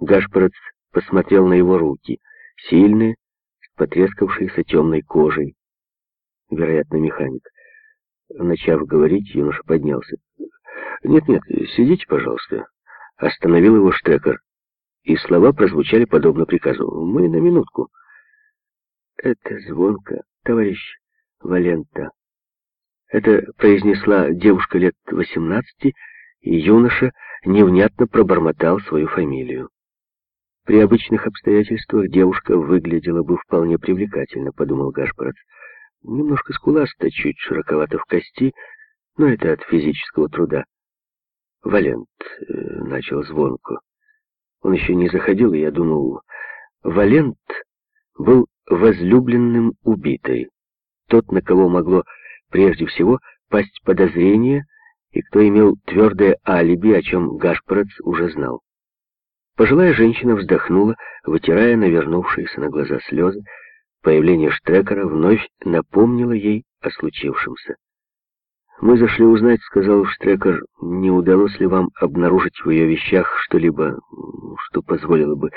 Гашпорец посмотрел на его руки, сильные, с потрескавшейся темной кожей. Вероятно, механик. Начав говорить, юноша поднялся. «Нет-нет, сидите, пожалуйста». Остановил его Штекер. И слова прозвучали подобно приказу. «Мы на минутку». «Это звонко, товарищ Валента». Это произнесла девушка лет восемнадцати, и юноша невнятно пробормотал свою фамилию. При обычных обстоятельствах девушка выглядела бы вполне привлекательно, подумал Гашпорец. Немножко скуласта, чуть широковато в кости, но это от физического труда. Валент э, начал звонко. Он еще не заходил, и я думал, Валент был возлюбленным убитой. Тот, на кого могло прежде всего пасть подозрение, и кто имел твердое алиби, о чем Гашпорец уже знал. Пожилая женщина вздохнула, вытирая навернувшиеся на глаза слезы. Появление Штрекера вновь напомнило ей о случившемся. «Мы зашли узнать», — сказал Штрекер, — «не удалось ли вам обнаружить в ее вещах что-либо, что позволило бы...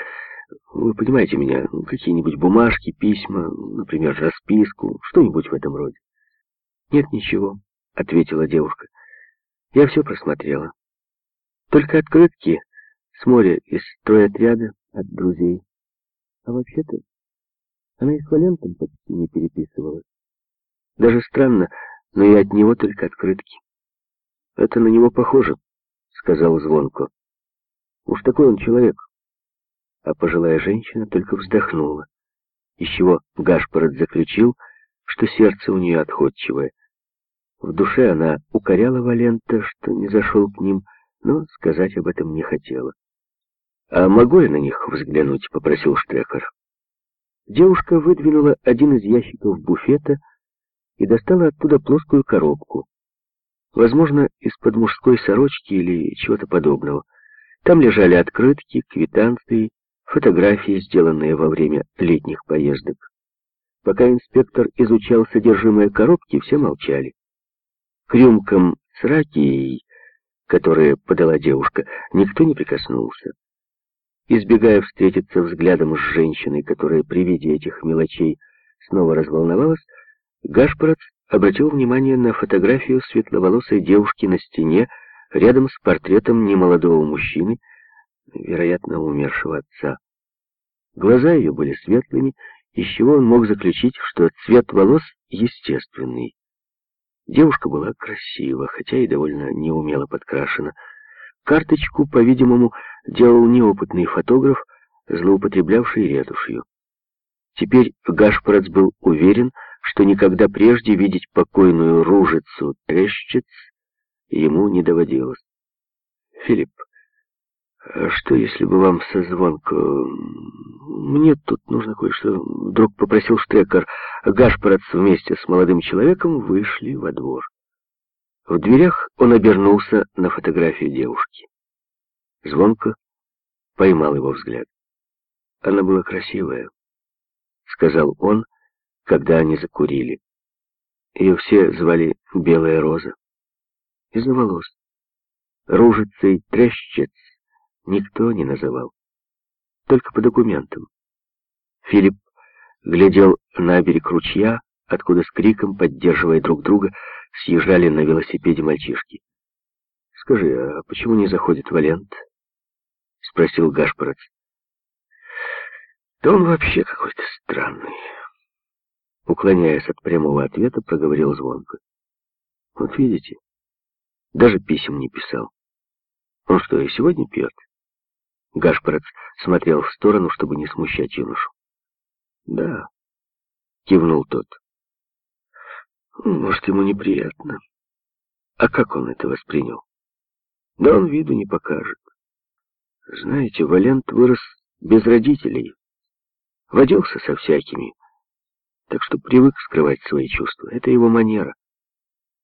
Вы понимаете меня, какие-нибудь бумажки, письма, например, расписку, что-нибудь в этом роде?» «Нет ничего», — ответила девушка. «Я все просмотрела. Только открытки с моря из стройотряда от друзей. А вообще-то она и с Валентом почти не переписывалась. Даже странно, но и от него только открытки. «Это на него похоже», — сказал Звонко. «Уж такой он человек». А пожилая женщина только вздохнула, из чего Гашпорот заключил, что сердце у нее отходчивое. В душе она укоряла Валента, что не зашел к ним, но сказать об этом не хотела. «А могу я на них взглянуть?» — попросил Штрекер. Девушка выдвинула один из ящиков буфета и достала оттуда плоскую коробку. Возможно, из-под мужской сорочки или чего-то подобного. Там лежали открытки, квитанции, фотографии, сделанные во время летних поездок. Пока инспектор изучал содержимое коробки, все молчали. К рюмкам с ракией, которые подала девушка, никто не прикоснулся. Избегая встретиться взглядом с женщиной, которая при виде этих мелочей снова разволновалась, Гашпорот обратил внимание на фотографию светловолосой девушки на стене рядом с портретом немолодого мужчины, вероятно, умершего отца. Глаза ее были светлыми, из чего он мог заключить, что цвет волос естественный. Девушка была красива, хотя и довольно неумело подкрашена. Карточку, по-видимому, делал неопытный фотограф, злоупотреблявший ретушью. Теперь Гашпорец был уверен, что никогда прежде видеть покойную ружицу Трещиц ему не доводилось. «Филипп, а что, если бы вам созвонка... Мне тут нужно кое-что...» Вдруг попросил Штрекер. Гашпорец вместе с молодым человеком вышли во двор. В дверях он обернулся на фотографию девушки. Звонко поймал его взгляд. Она была красивая, сказал он, когда они закурили. Ее все звали Белая Роза. Из-за волос. Ружицей Трещец никто не называл. Только по документам. Филипп глядел на берег ручья, откуда с криком, поддерживая друг друга, съезжали на велосипеде мальчишки. «Скажи, а почему не заходит Валент?» — спросил Гашпорец. «Да он вообще какой-то странный». Уклоняясь от прямого ответа, проговорил звонко. «Вот видите, даже писем не писал. Он что, и сегодня пьет?» Гашпорец смотрел в сторону, чтобы не смущать юношу. «Да», — кивнул тот. Может, ему неприятно. А как он это воспринял? Да он виду не покажет. Знаете, Валент вырос без родителей. Водился со всякими. Так что привык скрывать свои чувства. Это его манера.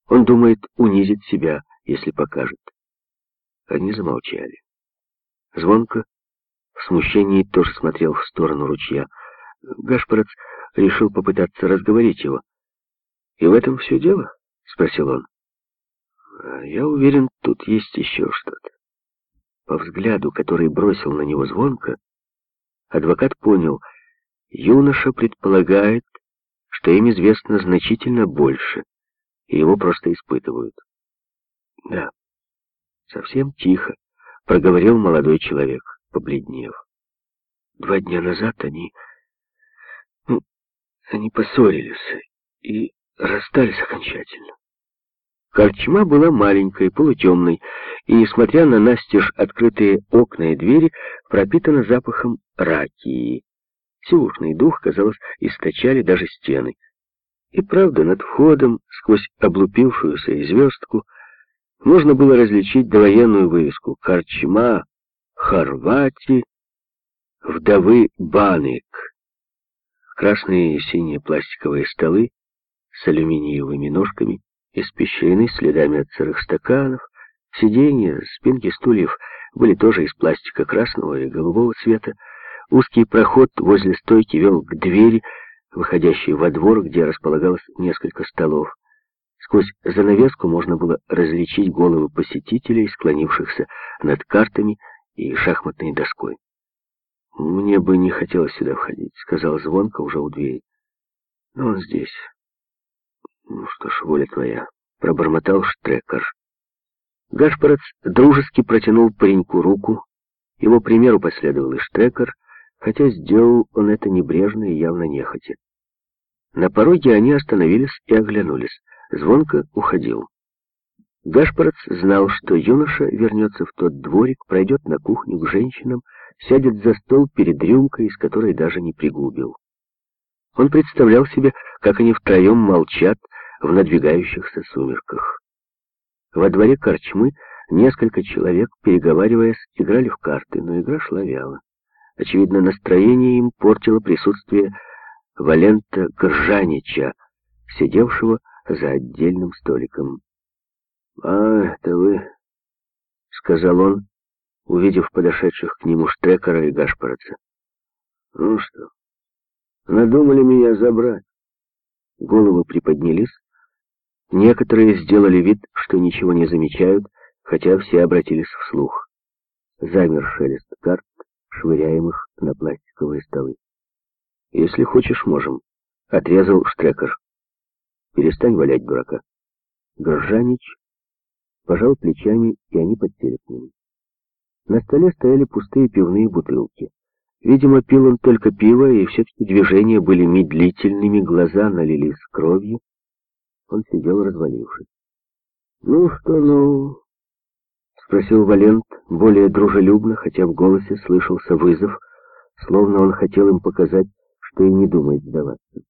Он думает унизить себя, если покажет. Они замолчали. Звонко, в смущении, тоже смотрел в сторону ручья. Гашпорец решил попытаться разговорить его. «И в этом все дело?» — спросил он. «Я уверен, тут есть еще что-то. По взгляду, который бросил на него звонко, адвокат понял, юноша предполагает, что им известно значительно больше, и его просто испытывают. Да, совсем тихо проговорил молодой человек, побледнев. Два дня назад они... Ну, они поссорились и расстались окончательно. Корчма была маленькой, полутемной, и, несмотря на настежь открытые окна и двери, пропитана запахом ракии. Сивушный дух, казалось, источали даже стены. И правда, над входом, сквозь облупившуюся звездку, можно было различить довоенную вывеску «Корчма Хорвати вдовы Банык». Красные и синие пластиковые столы с алюминиевыми ножками испещрены следами от сырых стаканов, сиденья, спинки стульев были тоже из пластика красного и голубого цвета. Узкий проход возле стойки вел к двери, выходящей во двор, где располагалось несколько столов. Сквозь занавеску можно было различить головы посетителей, склонившихся над картами и шахматной доской. «Мне бы не хотелось сюда входить», — сказал Звонко уже у двери. «Но он здесь». «Ну что ж, воля твоя», — пробормотал Штрекер. Гашпорец дружески протянул пареньку руку. Его примеру последовал и Штрекер, хотя сделал он это небрежно и явно нехотя. На пороге они остановились и оглянулись. Звонко уходил. Гашпорец знал, что юноша вернется в тот дворик, пройдет на кухню к женщинам, сядет за стол перед рюмкой, из которой даже не пригубил. Он представлял себе, как они втроем молчат в надвигающихся сумерках. Во дворе корчмы несколько человек, переговариваясь, играли в карты, но игра шла вяло. Очевидно, настроение им портило присутствие Валента Горжанича, сидевшего за отдельным столиком. «А, это вы», — сказал он, увидев подошедших к нему Штрекера и Гашпороца. «Ну что, надумали меня забрать?» Головы приподнялись. Некоторые сделали вид, что ничего не замечают, хотя все обратились вслух. Замер шелест карт, швыряемых на пластиковые столы. «Если хочешь, можем», — отрезал Штрекер. Перестань валять дурака. Горжанич пожал плечами, и они подсели к нему. На столе стояли пустые пивные бутылки. Видимо, пил он только пиво, и все-таки движения были медлительными, глаза налились кровью. Он сидел развалившись. «Ну что, ну?» — спросил Валент более дружелюбно, хотя в голосе слышался вызов, словно он хотел им показать, что и не думает сдаваться.